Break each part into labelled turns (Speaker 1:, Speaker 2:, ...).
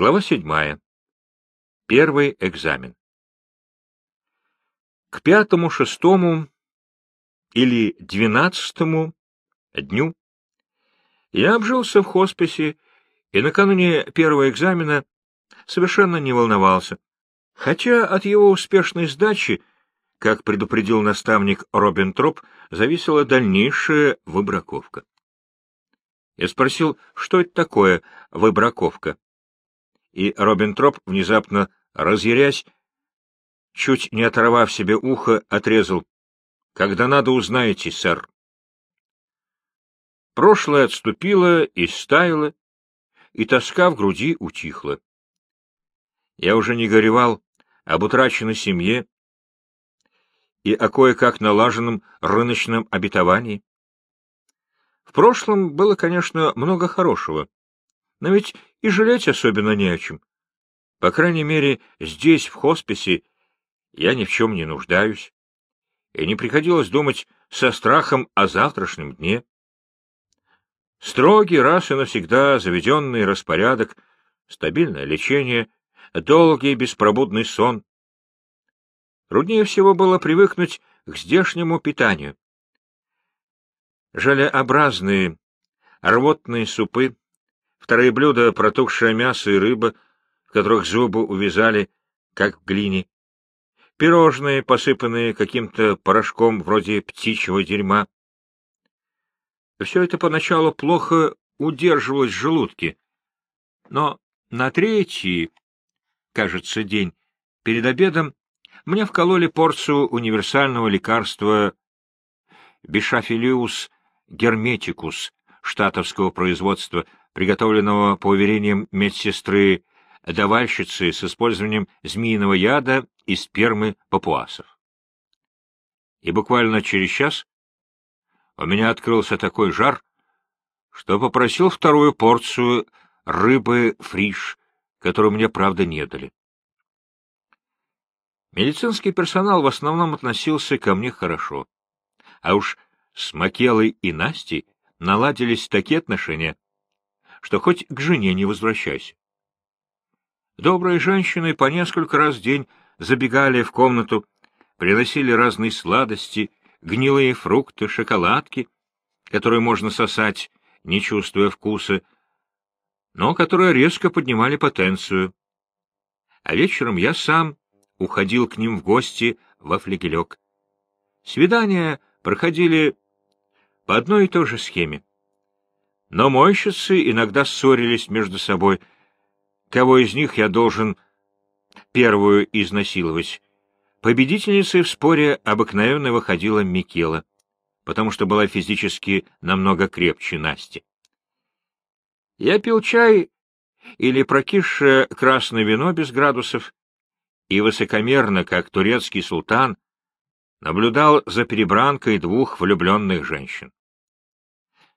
Speaker 1: Глава седьмая. Первый экзамен. К пятому, шестому или двенадцатому дню я обжился в хосписе и накануне первого экзамена совершенно не волновался, хотя от его успешной сдачи, как предупредил наставник Робин Троп, зависела дальнейшая выбраковка. Я спросил, что это такое выбраковка и Робин Троп, внезапно разъярясь, чуть не оторвав себе ухо, отрезал. — Когда надо, узнаете, сэр. Прошлое отступило и стаяло, и тоска в груди утихла. Я уже не горевал об утраченной семье и о кое-как налаженном рыночном обетовании. В прошлом было, конечно, много хорошего, но ведь и жалеть особенно не о чем. По крайней мере, здесь, в хосписе, я ни в чем не нуждаюсь, и не приходилось думать со страхом о завтрашнем дне. Строгий, раз и навсегда заведенный распорядок, стабильное лечение, долгий беспробудный сон. Труднее всего было привыкнуть к здешнему питанию. Желеобразные, рвотные супы, Вторые блюда — протухшее мясо и рыба, в которых зубы увязали, как в глине. Пирожные, посыпанные каким-то порошком вроде птичьего дерьма. Все это поначалу плохо удерживалось в желудке, но на третий, кажется, день перед обедом мне вкололи порцию универсального лекарства Бишафилиус герметикус штатовского производства — приготовленного по уверениям медсестры давальщицы с использованием змеиного яда и спермы папуасов. И буквально через час у меня открылся такой жар, что попросил вторую порцию рыбы фриш, которую мне, правда, не дали. Медицинский персонал в основном относился ко мне хорошо, а уж с Макелой и Настей наладились такие отношения, что хоть к жене не возвращайся. Добрые женщины по несколько раз в день забегали в комнату, приносили разные сладости, гнилые фрукты, шоколадки, которые можно сосать, не чувствуя вкуса, но которые резко поднимали потенцию. А вечером я сам уходил к ним в гости во флегелек. Свидания проходили по одной и той же схеме. Но мойщицы иногда ссорились между собой. Кого из них я должен первую изнасиловать? Победительницей в споре обыкновенно выходила Микела, потому что была физически намного крепче Насти. Я пил чай или прокисшее красное вино без градусов и высокомерно, как турецкий султан, наблюдал за перебранкой двух влюбленных женщин.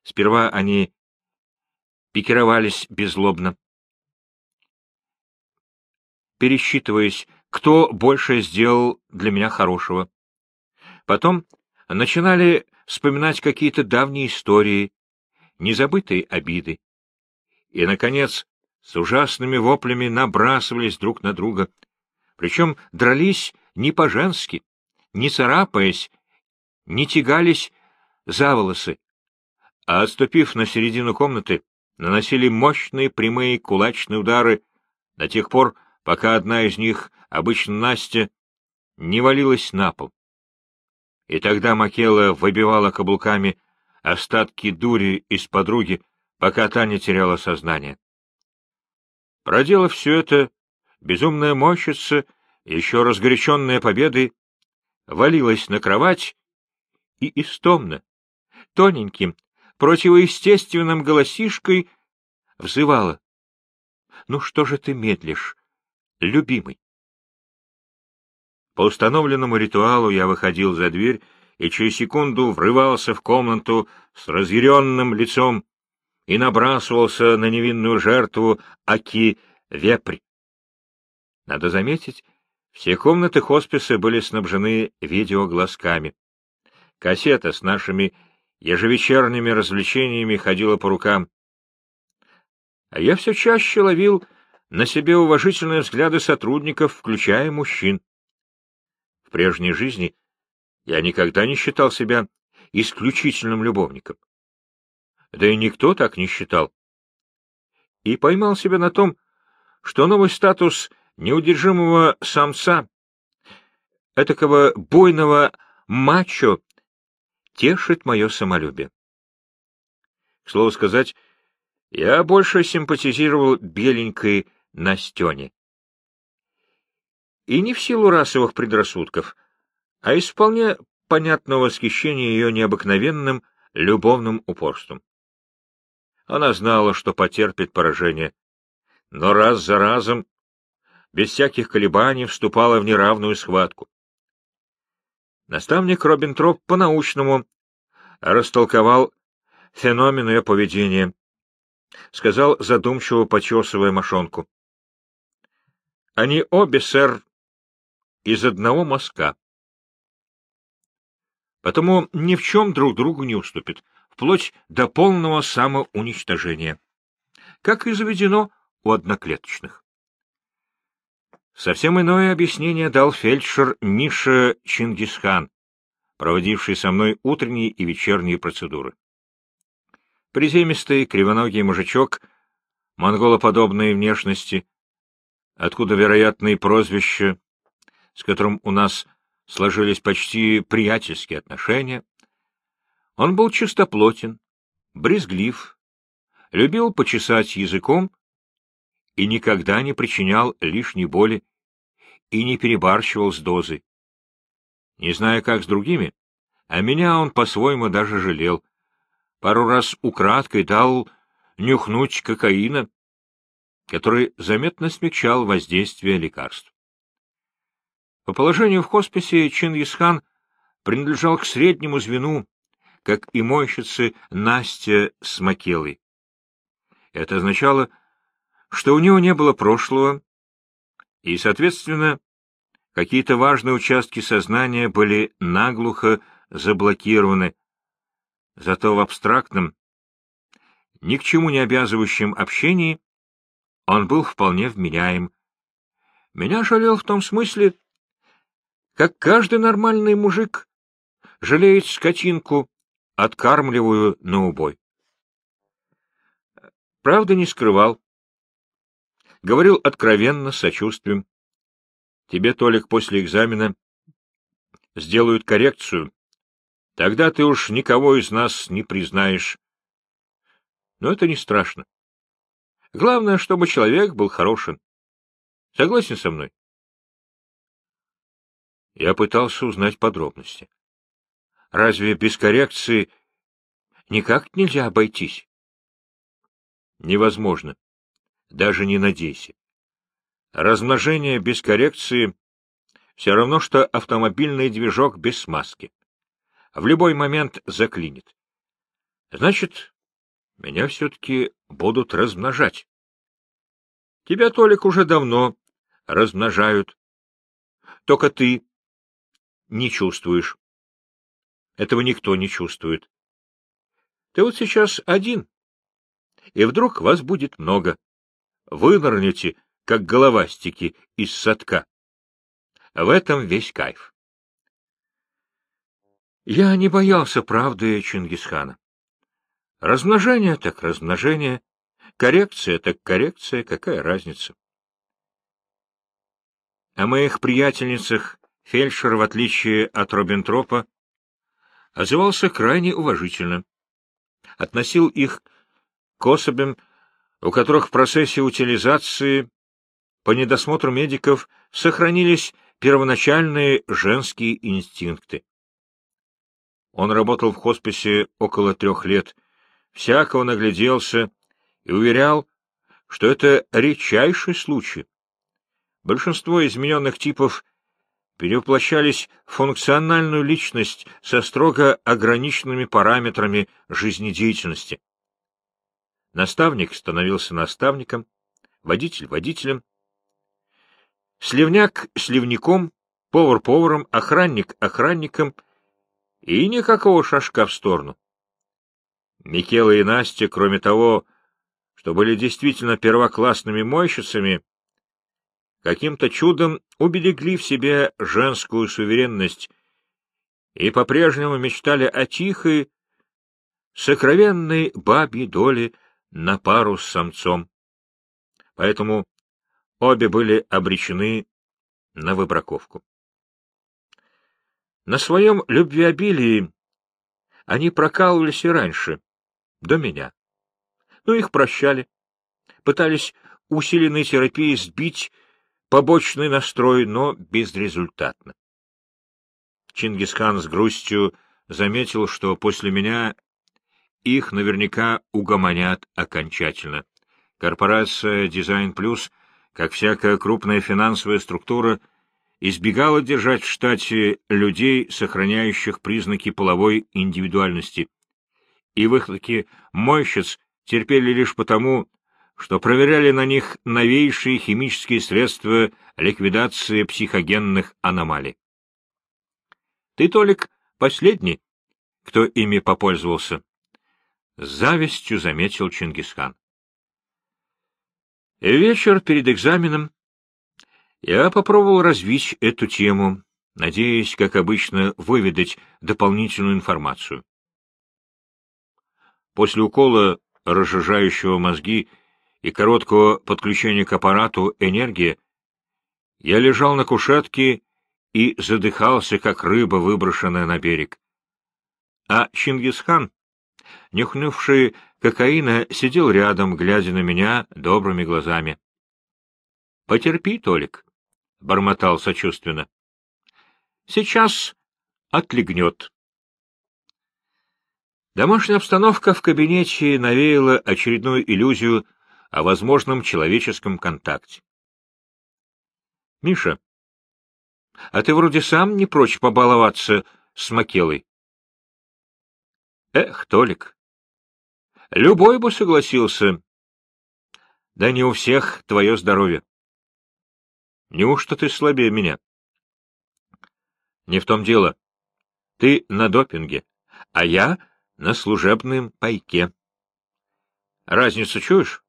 Speaker 1: Сперва они пикировались беззлобно, пересчитываясь, кто больше сделал для меня хорошего. Потом начинали вспоминать какие-то давние истории, незабытые обиды. И, наконец, с ужасными воплями набрасывались друг на друга, причем дрались не по-женски, не царапаясь, не тягались за волосы, а, отступив на середину комнаты, наносили мощные прямые кулачные удары до тех пор, пока одна из них, обычно Настя, не валилась на пол. И тогда Макела выбивала каблуками остатки дури из подруги, пока та не теряла сознание. Проделав все это, безумная мощица, еще разгоряченная победой, валилась на кровать и истомно, тоненьким, противоестественным голосишкой взывала. — Ну что же ты медлишь, любимый? По установленному ритуалу я выходил за дверь и через секунду врывался в комнату с разъяренным лицом и набрасывался на невинную жертву Аки-вепрь. Надо заметить, все комнаты хосписа были снабжены видеоглазками. Кассета с нашими ежевечерними развлечениями ходила по рукам. А я все чаще ловил на себе уважительные взгляды сотрудников, включая мужчин. В прежней жизни я никогда не считал себя исключительным любовником. Да и никто так не считал. И поймал себя на том, что новый статус неудержимого самца, этакого буйного мачо, тешит мое самолюбие. К слову сказать, я больше симпатизировал беленькой Настене. И не в силу расовых предрассудков, а из вполне понятного восхищения ее необыкновенным любовным упорством. Она знала, что потерпит поражение, но раз за разом, без всяких колебаний, вступала в неравную схватку. Наставник Робин Троп по-научному растолковал феномен ее поведения, сказал, задумчиво почесывая мошонку. — Они обе, сэр, из одного мазка. Потому ни в чем друг другу не уступят, вплоть до полного самоуничтожения, как и заведено у одноклеточных. Совсем иное объяснение дал фельдшер Миша Чингисхан, проводивший со мной утренние и вечерние процедуры. Приземистый, кривоногий мужичок, монголоподобной внешности, откуда, вероятно, и прозвище, с которым у нас сложились почти приятельские отношения. Он был чистоплотен, брезглив, любил почесать языком и никогда не причинял лишней боли и не перебарщивал с дозой. Не знаю, как с другими, а меня он по-своему даже жалел, пару раз украдкой дал нюхнуть кокаина, который заметно смягчал воздействие лекарств. По положению в хосписе Чингисхан принадлежал к среднему звену, как и мойщицы Настя с Макелой. Это означало, что у него не было прошлого, и, соответственно, какие-то важные участки сознания были наглухо заблокированы, Зато в абстрактном, ни к чему не обязывающем общении он был вполне вменяем. Меня жалел в том смысле, как каждый нормальный мужик жалеет скотинку, откармливаю на убой. Правда не скрывал. Говорил откровенно, с сочувствием. Тебе, Толик, после экзамена сделают коррекцию, Тогда ты уж никого из нас не признаешь. Но это не страшно. Главное, чтобы человек был хорошим. Согласен со мной? Я пытался узнать подробности. Разве без коррекции никак нельзя обойтись? Невозможно. Даже не надейся. Размножение без коррекции все равно, что автомобильный движок без смазки в любой момент заклинит. Значит, меня все-таки будут размножать. Тебя, Толик, уже давно размножают. Только ты не чувствуешь. Этого никто не чувствует. Ты вот сейчас один, и вдруг вас будет много. Вынырнете, как головастики из садка. В этом весь кайф. Я не боялся правды Чингисхана. Размножение так размножение, коррекция так коррекция, какая разница? О моих приятельницах фельдшер, в отличие от Робентропа, озывался крайне уважительно. Относил их к особям, у которых в процессе утилизации по недосмотру медиков сохранились первоначальные женские инстинкты. Он работал в хосписе около трех лет, всякого нагляделся и уверял, что это редчайший случай. Большинство измененных типов перевоплощались в функциональную личность со строго ограниченными параметрами жизнедеятельности. Наставник становился наставником, водитель — водителем, сливняк — сливняком, повар — поваром, охранник — охранником — и никакого шажка в сторону. Микела и Настя, кроме того, что были действительно первоклассными мойщицами, каким-то чудом уберегли в себе женскую суверенность и по-прежнему мечтали о тихой, сокровенной бабьей доле на пару с самцом. Поэтому обе были обречены на выбраковку. На своем любвеобилии они прокалывались и раньше, до меня. Но их прощали, пытались усиленной терапией сбить побочный настрой, но безрезультатно. Чингисхан с грустью заметил, что после меня их наверняка угомонят окончательно. Корпорация «Дизайн Плюс», как всякая крупная финансовая структура, избегала держать в штате людей, сохраняющих признаки половой индивидуальности. И выходки мойщиц терпели лишь потому, что проверяли на них новейшие химические средства ликвидации психогенных аномалий. Ты, Толик, последний, кто ими попользовался. С завистью заметил Чингисхан. Вечер перед экзаменом я попробовал развить эту тему, надеясь, как обычно, выведать дополнительную информацию. После укола, разжижающего мозги и короткого подключения к аппарату энергии, я лежал на кушетке и задыхался, как рыба, выброшенная на берег. А Чингисхан, нюхнувший кокаина, сидел рядом, глядя на меня добрыми глазами. — Потерпи, Толик бормотал сочувственно. — Сейчас отлегнет. Домашняя обстановка в кабинете навеяла очередную иллюзию о возможном человеческом контакте. — Миша, а ты вроде сам не прочь побаловаться с Макелой. — Эх, Толик, любой бы согласился. Да не у всех твое здоровье. Неужто ты слабее меня? Не в том дело. Ты на допинге, а я на служебном пайке. Разницу чуешь?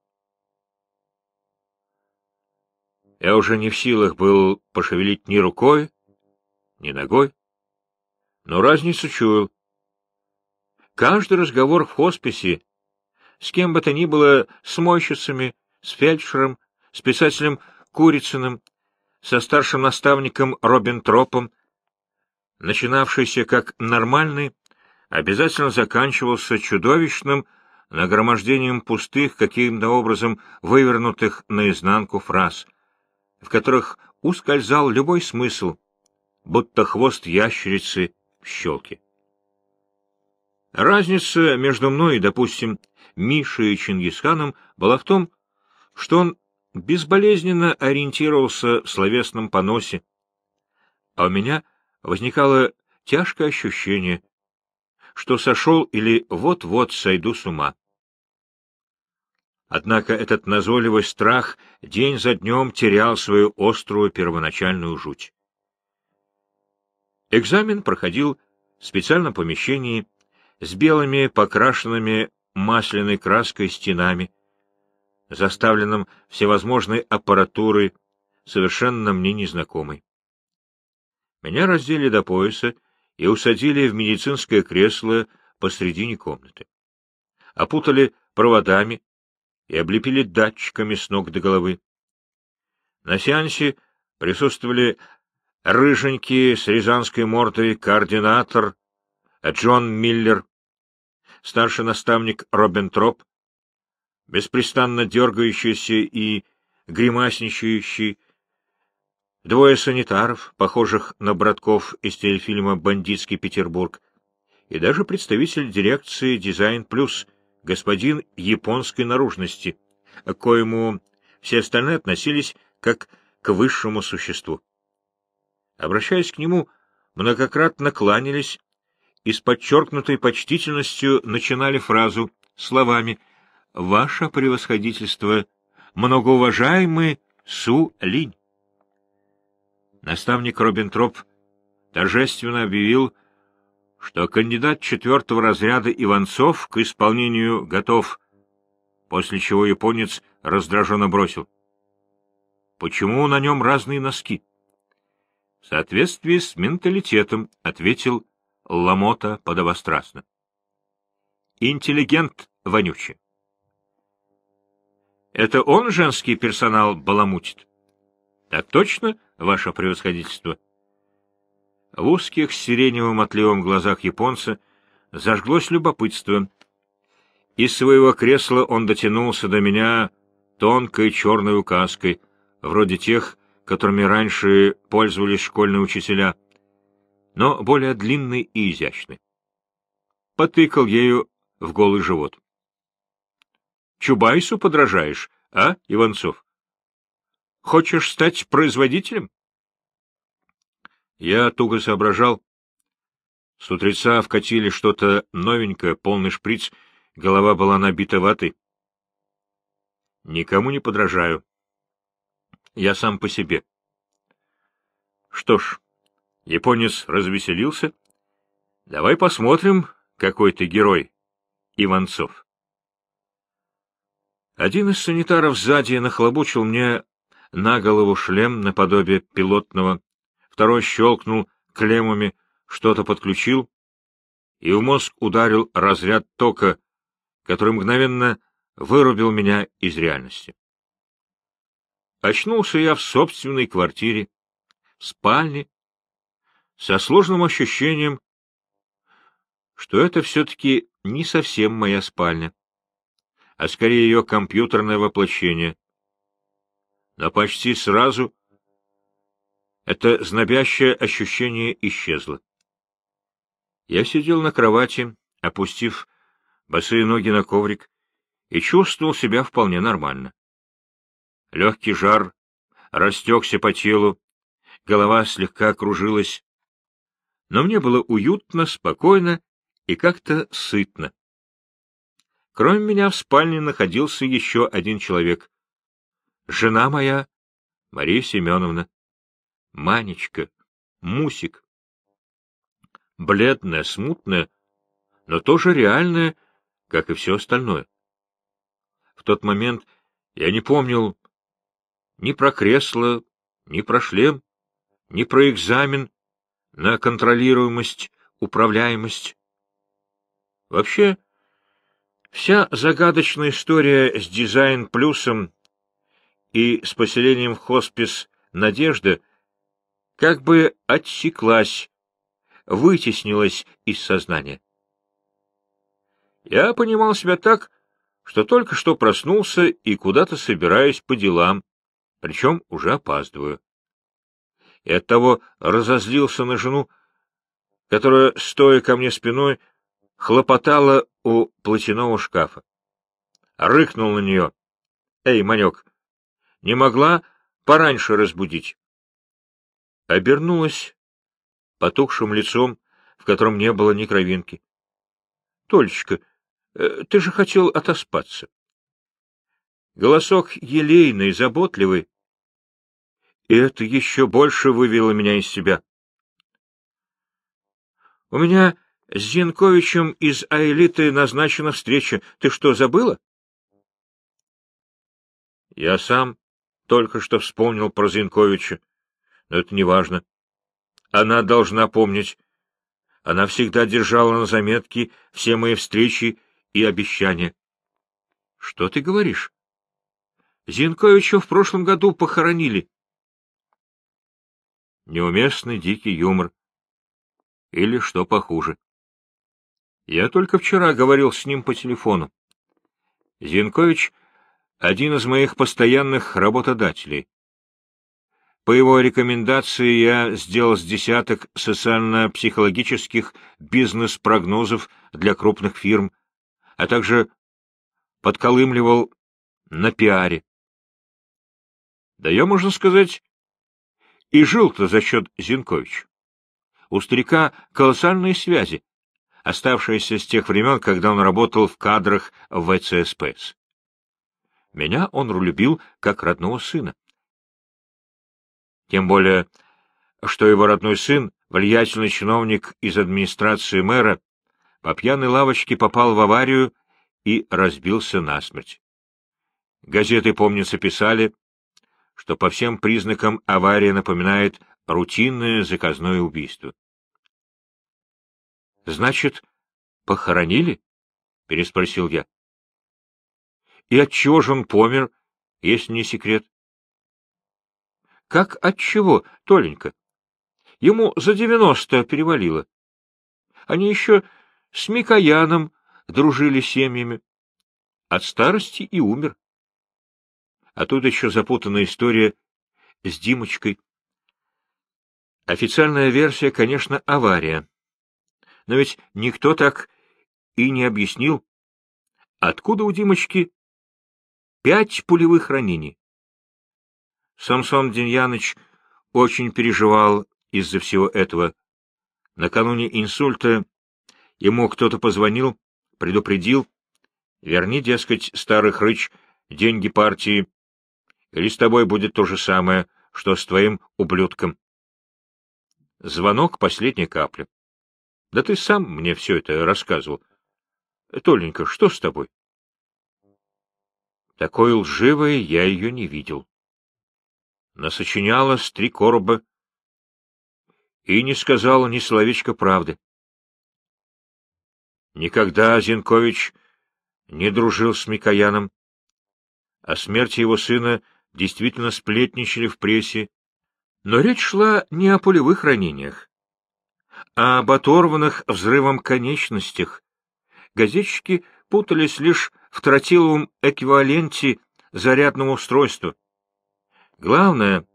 Speaker 1: Я уже не в силах был пошевелить ни рукой, ни ногой, но разницу чуял. Каждый разговор в хосписе, с кем бы то ни было, с мойщицами, с фельдшером, с писателем Курицыным, со старшим наставником Робин Тропом, начинавшийся как нормальный, обязательно заканчивался чудовищным нагромождением пустых, каким-то образом вывернутых наизнанку фраз, в которых ускользал любой смысл, будто хвост ящерицы в щелке. Разница между мной и, допустим, Мишей и Чингисханом была в том, что он безболезненно ориентировался в словесном поносе, а у меня возникало тяжкое ощущение, что сошел или вот-вот сойду с ума. Однако этот назойливый страх день за днем терял свою острую первоначальную жуть. Экзамен проходил в специальном помещении с белыми покрашенными масляной краской стенами, заставленном всевозможной аппаратурой, совершенно мне незнакомой. Меня раздели до пояса и усадили в медицинское кресло посредине комнаты. Опутали проводами и облепили датчиками с ног до головы. На сеансе присутствовали рыженький с рязанской мордой координатор Джон Миллер, старший наставник Робин Троп, беспрестанно дергающийся и гримасничающий, двое санитаров, похожих на братков из телефильма «Бандитский Петербург», и даже представитель дирекции «Дизайн Плюс», господин японской наружности, коему все остальные относились как к высшему существу. Обращаясь к нему, многократно кланялись и с подчеркнутой почтительностью начинали фразу словами — Ваше превосходительство, многоуважаемый Су Линь. Наставник Робинтроп торжественно объявил, что кандидат четвертого разряда Иванцов к исполнению готов. после чего японец раздраженно бросил. «Почему на нем разные носки?» «В соответствии с менталитетом», — ответил Ламота подобострастно. «Интеллигент вонючий». «Это он женский персонал баламутит?» «Так точно, ваше превосходительство?» В узких сиреневым отливом глазах японца зажглось любопытство. Из своего кресла он дотянулся до меня тонкой черной указкой, вроде тех, которыми раньше пользовались школьные учителя, но более длинный и изящный. Потыкал ею в голый живот. — Чубайсу подражаешь, а, Иванцов? Хочешь стать производителем? Я туго соображал. С утреца вкатили что-то новенькое, полный шприц, голова была набита ватой. Никому не подражаю. Я сам по себе. Что ж, японец развеселился. Давай посмотрим, какой ты герой, Иванцов. Один из санитаров сзади нахлобучил мне на голову шлем наподобие пилотного второй щелкнул клеммами, что-то подключил, и в мозг ударил разряд тока, который мгновенно вырубил меня из реальности. Очнулся я в собственной квартире, в спальне, со сложным ощущением, что это все-таки не совсем моя спальня, а скорее ее компьютерное воплощение. Но почти сразу это знобящее ощущение исчезло. Я сидел на кровати, опустив босые ноги на коврик, и чувствовал себя вполне нормально. Легкий жар растекся по телу, голова слегка кружилась, но мне было уютно, спокойно и как-то сытно. Кроме меня в спальне находился еще один человек. Жена моя, Мария Семеновна. Манечка, Мусик. Бледная, смутная, но тоже реальная, как и все остальное. В тот момент я не помнил ни про кресло, ни про шлем, ни про экзамен на контролируемость, управляемость. Вообще, вся загадочная история с дизайн-плюсом и с поселением в хоспис «Надежда» — как бы отсеклась, вытеснилась из сознания. Я понимал себя так, что только что проснулся и куда-то собираюсь по делам, причем уже опаздываю. И оттого разозлился на жену, которая, стоя ко мне спиной, хлопотала у платяного шкафа. Рыкнул на нее. — Эй, Манек, не могла пораньше разбудить? обернулась потухшим лицом, в котором не было ни кровинки. — Толечка, э, ты же хотел отоспаться. Голосок елейный, заботливый. И это еще больше вывело меня из себя. — У меня с Зинковичем из Аэлиты назначена встреча. Ты что, забыла? Я сам только что вспомнил про Зинковича но это не важно. Она должна помнить. Она всегда держала на заметке все мои встречи и обещания. — Что ты говоришь? Зинковича в прошлом году похоронили. Неуместный дикий юмор. Или что похуже. Я только вчера говорил с ним по телефону. Зинкович — один из моих постоянных работодателей. По его рекомендации я сделал с десяток социально-психологических бизнес-прогнозов для крупных фирм, а также подколымливал на пиаре. Да я, можно сказать, и жил-то за счет Зинковича. У старика колоссальные связи, оставшиеся с тех времен, когда он работал в кадрах ВЦСПС. Меня он любил как родного сына. Тем более, что его родной сын, влиятельный чиновник из администрации мэра, по пьяной лавочке попал в аварию и разбился насмерть. Газеты, помнится, писали, что по всем признакам авария напоминает рутинное заказное убийство. — Значит, похоронили? — переспросил я. — И отчего же он помер, если не секрет? — Как отчего, Толенька? Ему за девяносто перевалило. Они еще с Микояном дружили семьями. От старости и умер. А тут еще запутанная история с Димочкой. Официальная версия, конечно, авария. Но ведь никто так и не объяснил, откуда у Димочки пять пулевых ранений. Самсон Демьяныч очень переживал из-за всего этого. Накануне инсульта ему кто-то позвонил, предупредил, верни, дескать, старых рыч, деньги партии, или с тобой будет то же самое, что с твоим ублюдком. Звонок — последняя капля. Да ты сам мне все это рассказывал. Толенька, что с тобой? Такой лживой я ее не видел. Насочиняла с три короба и не сказала ни словечка правды. Никогда Зинкович не дружил с Микояном. О смерти его сына действительно сплетничали в прессе, но речь шла не о пулевых ранениях, а об оторванных взрывом конечностях. Газетчики путались лишь в тротиловом эквиваленте зарядного устройства. Главное,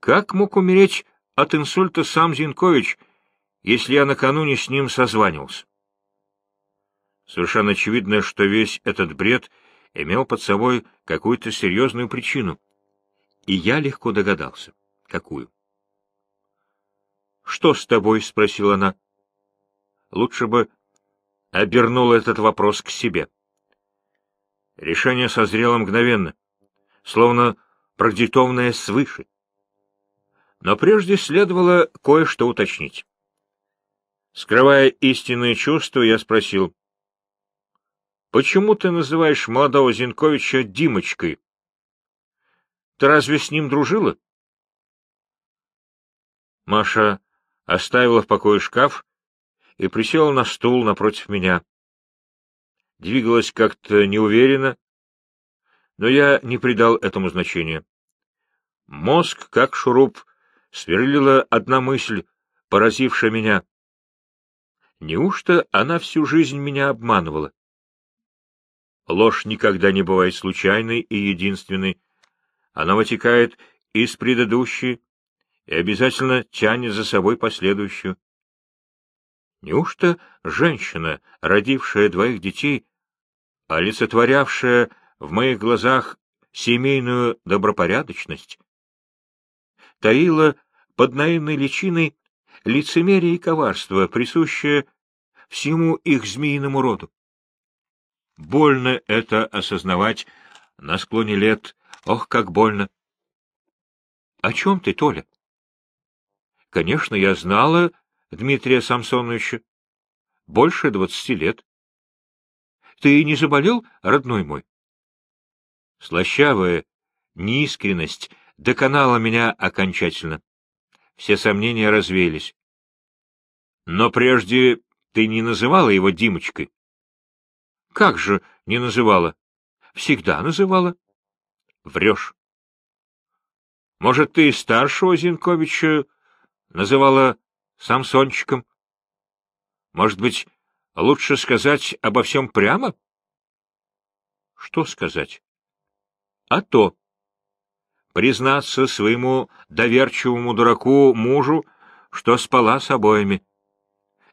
Speaker 1: как мог умереть от инсульта сам Зинкович, если я накануне с ним созванивался? Совершенно очевидно, что весь этот бред имел под собой какую-то серьезную причину. И я легко догадался. Какую? — Что с тобой? — спросила она. Лучше бы обернул этот вопрос к себе. Решение созрело мгновенно, словно продиктованное свыше. Но прежде следовало кое-что уточнить. Скрывая истинные чувства, я спросил, Почему ты называешь молодого Зинковича Димочкой? Ты разве с ним дружила? Маша оставила в покое шкаф и присела на стул напротив меня. Двигалась как-то неуверенно, но я не придал этому значения. Мозг, как шуруп, сверлила одна мысль, поразившая меня. Неужто она всю жизнь меня обманывала? Ложь никогда не бывает случайной и единственной. Она вытекает из предыдущей и обязательно тянет за собой последующую. Неужто женщина, родившая двоих детей, олицетворявшая в моих глазах семейную добропорядочность, таила под наивной личиной лицемерие и коварство, присущее всему их змеиному роду? Больно это осознавать на склоне лет. Ох, как больно! — О чем ты, Толя? — Конечно, я знала Дмитрия Самсоновича. Больше двадцати лет. Ты не заболел, родной мой? Слащавая неискренность доконала меня окончательно. Все сомнения развеялись. Но прежде ты не называла его Димочкой? Как же не называла? Всегда называла. Врешь. Может, ты старшего Зинковича называла Самсончиком? Может быть, лучше сказать обо всем прямо? Что сказать? А то. Признаться своему доверчивому дураку мужу, что спала с обоими.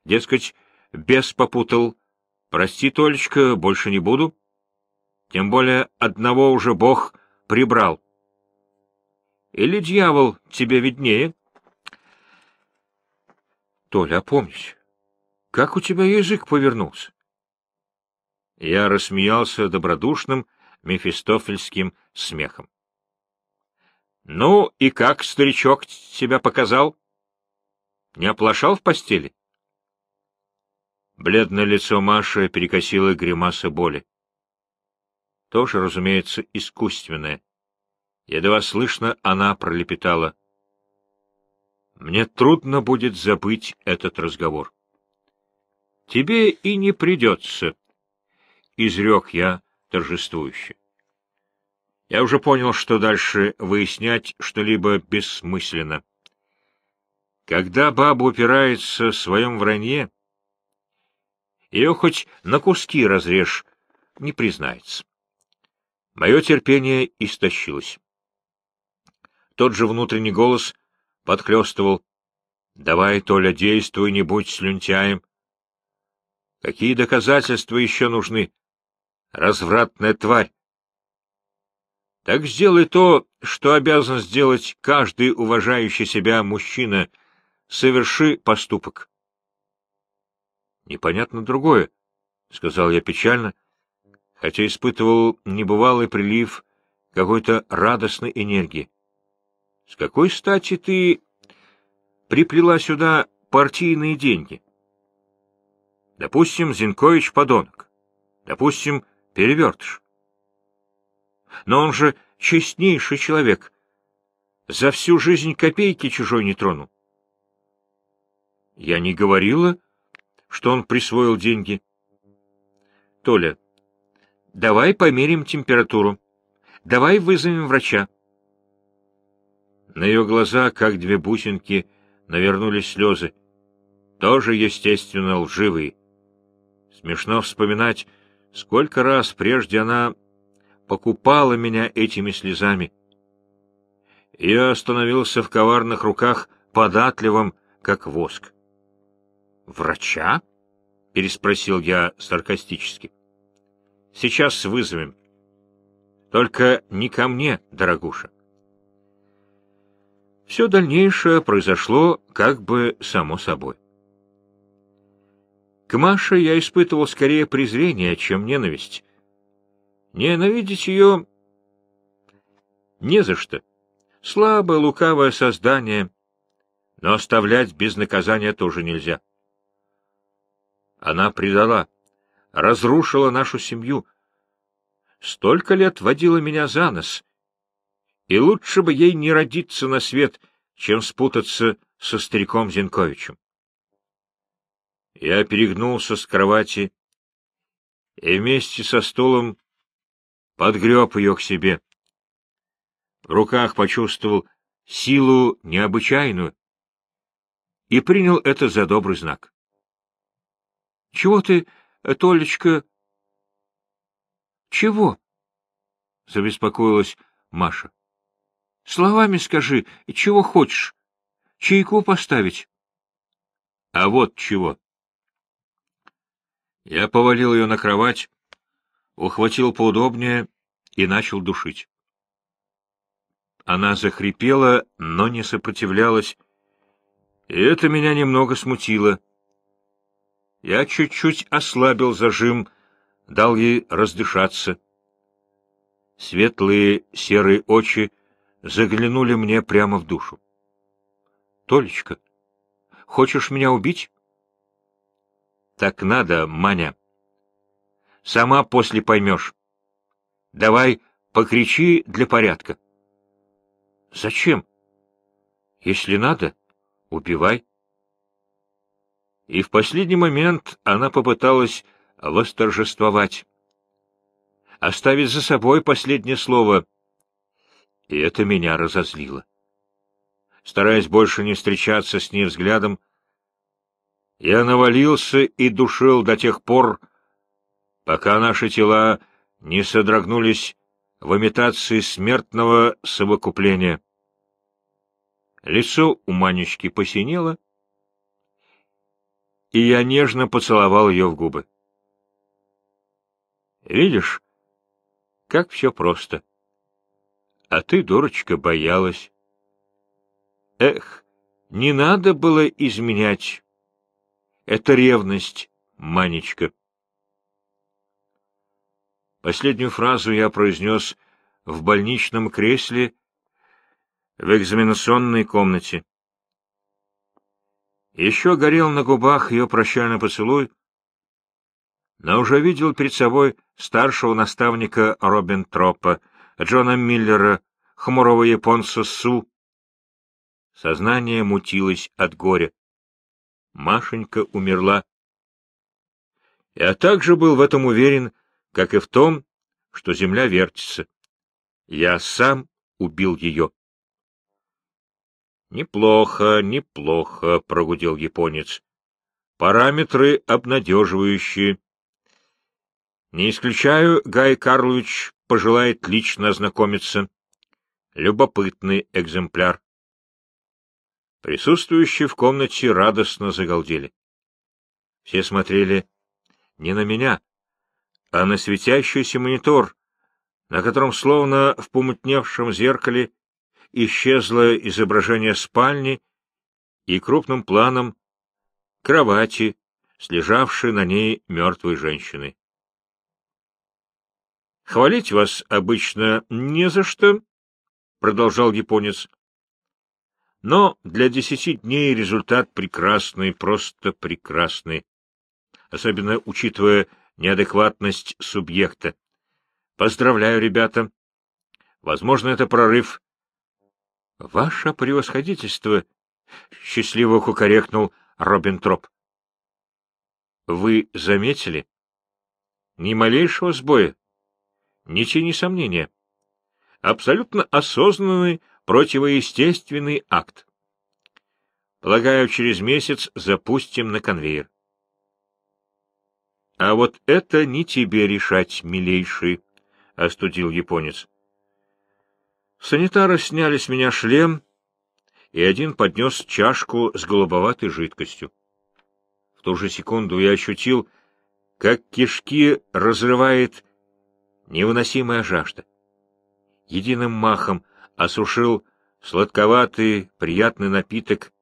Speaker 1: Дескать, бес попутал, Прости, Толечка, больше не буду. Тем более одного уже Бог прибрал. Или дьявол тебе виднее? Толя, опомнись. Как у тебя язык повернулся? Я рассмеялся добродушным мефистофельским смехом. — Ну и как старичок себя показал? Не оплошал в постели? Бледное лицо Маши перекосило гримаса боли. тоже, разумеется, искусственное. Едва слышно она пролепетала. Мне трудно будет забыть этот разговор. — Тебе и не придется, — изрек я торжествующе. Я уже понял, что дальше выяснять что-либо бессмысленно. Когда баба упирается в своем вранье, ее хоть на куски разрежь, не признается. Мое терпение истощилось. Тот же внутренний голос подхлестывал. — Давай, Толя, действуй, не будь слюнтяем. Какие доказательства еще нужны? Развратная тварь. Так сделай то, что обязан сделать каждый уважающий себя мужчина. Соверши поступок. Непонятно другое, — сказал я печально, хотя испытывал небывалый прилив какой-то радостной энергии. С какой стати ты приплела сюда партийные деньги? Допустим, Зинкович — подонок. Допустим, перевертыш. Но он же честнейший человек. За всю жизнь копейки чужой не тронул. Я не говорила, что он присвоил деньги. Толя, давай померим температуру. Давай вызовем врача. На ее глаза, как две бусинки, навернулись слезы. Тоже, естественно, лживые. Смешно вспоминать, сколько раз прежде она покупала меня этими слезами. Я остановился в коварных руках, податливым, как воск. «Врача?» — переспросил я саркастически. «Сейчас вызовем. Только не ко мне, дорогуша». Все дальнейшее произошло как бы само собой. К Маше я испытывал скорее презрение, чем ненависть. Ненавидеть ее не за что. Слабое, лукавое создание, но оставлять без наказания тоже нельзя. Она предала, разрушила нашу семью. Столько лет водила меня за нос, и лучше бы ей не родиться на свет, чем спутаться со стариком Зинковичем. Я перегнулся с кровати и вместе со стулом подгреб ее к себе. В руках почувствовал силу необычайную и принял это за добрый знак. — Чего ты, Толечка? — Чего? — забеспокоилась Маша. — Словами скажи, чего хочешь. Чайку поставить. — А вот чего. Я повалил ее на кровать, ухватил поудобнее и начал душить. Она захрипела, но не сопротивлялась, и это меня немного смутило. Я чуть-чуть ослабил зажим, дал ей раздышаться. Светлые серые очи заглянули мне прямо в душу. — Толечка, хочешь меня убить? — Так надо, Маня. Сама после поймешь. Давай покричи для порядка. — Зачем? Если надо, убивай. И в последний момент она попыталась восторжествовать. Оставить за собой последнее слово. И это меня разозлило. Стараясь больше не встречаться с ней взглядом, я навалился и душил до тех пор, пока наши тела не содрогнулись в имитации смертного совокупления. Лицо у Манечки посинело, и я нежно поцеловал ее в губы. Видишь, как все просто. А ты, дурочка, боялась. Эх, не надо было изменять. Это ревность, Манечка. Последнюю фразу я произнес в больничном кресле в экзаменационной комнате. Еще горел на губах ее прощальный поцелуй, но уже видел перед собой старшего наставника Робин Тропа, Джона Миллера, хмурого японца Су. Сознание мутилось от горя. Машенька умерла. Я также был в этом уверен, как и в том, что земля вертится. Я сам убил ее. Неплохо, неплохо, — прогудел японец. Параметры обнадеживающие. Не исключаю, Гай Карлович пожелает лично ознакомиться. Любопытный экземпляр. Присутствующие в комнате радостно загалдели. Все смотрели не на меня, а на светящийся монитор, на котором, словно в помутневшем зеркале, исчезло изображение спальни и крупным планом кровати с лежавшей на ней мертвой женщиной. — Хвалить вас обычно не за что, — продолжал японец. — Но для десяти дней результат прекрасный, просто прекрасный, особенно учитывая неадекватность субъекта. Поздравляю, ребята. Возможно, это прорыв — Ваше превосходительство! — счастливо кукарекнул Робин Троп. — Вы заметили? Ни малейшего сбоя, ни тени сомнения. Абсолютно осознанный противоестественный акт. Полагаю, через месяц запустим на конвейер. — А вот это не тебе решать, милейший, — остудил японец. Санитары сняли с меня шлем, и один поднес чашку с голубоватой жидкостью. В ту же секунду я ощутил, как кишки разрывает невыносимая жажда. Единым махом осушил сладковатый, приятный напиток,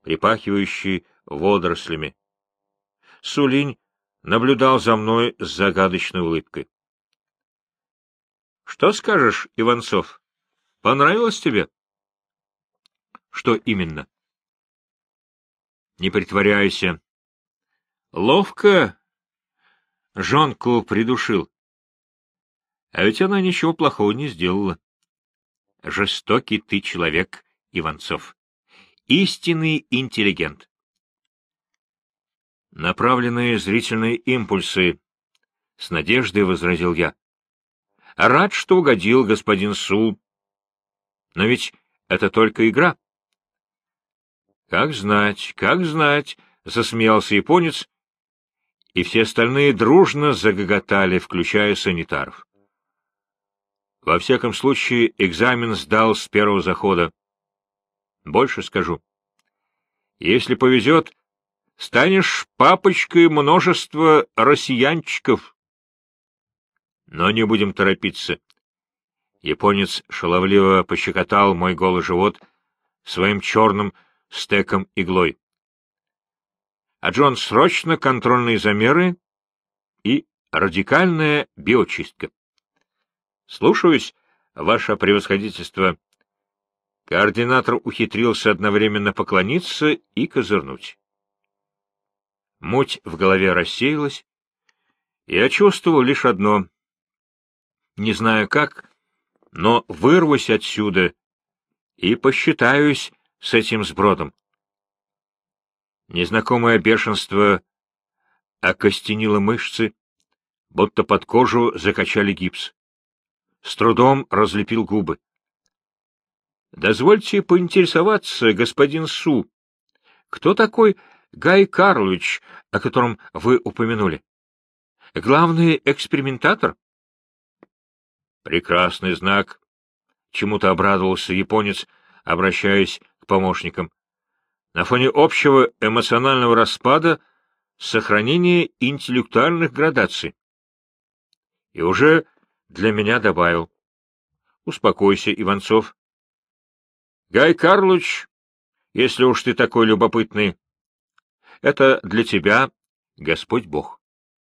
Speaker 1: припахивающий водорослями. Сулинь наблюдал за мной с загадочной улыбкой. — Что скажешь, Иванцов? Понравилось тебе? Что именно? Не притворяйся. Ловко жонку придушил. А ведь она ничего плохого не сделала. Жестокий ты человек, Иванцов. Истинный интеллигент. Направленные зрительные импульсы. С надеждой возразил я. Рад, что угодил господин Сул. Но ведь это только игра. — Как знать, как знать, — засмеялся японец, и все остальные дружно загоготали, включая санитаров. Во всяком случае, экзамен сдал с первого захода. Больше скажу. Если повезет, станешь папочкой множества россиянчиков. Но не будем торопиться. Японец шаловливо пощекотал мой голый живот своим черным стеком иглой. А Джон срочно контрольные замеры и радикальная биочистка. Слушаюсь, ваше превосходительство. Координатор ухитрился одновременно поклониться и козырнуть. Муть в голове рассеялась. Я чувствовал лишь одно. Не знаю как, но вырвусь отсюда и посчитаюсь с этим сбродом. Незнакомое бешенство окостенило мышцы, будто под кожу закачали гипс. С трудом разлепил губы. — Дозвольте поинтересоваться, господин Су, кто такой Гай Карлович, о котором вы упомянули? Главный экспериментатор? Прекрасный знак. Чему-то обрадовался японец, обращаясь к помощникам. На фоне общего эмоционального распада сохранение интеллектуальных градаций. И уже для меня добавил. Успокойся, Иванцов. Гай Карлович, если уж ты такой любопытный, это для тебя Господь Бог.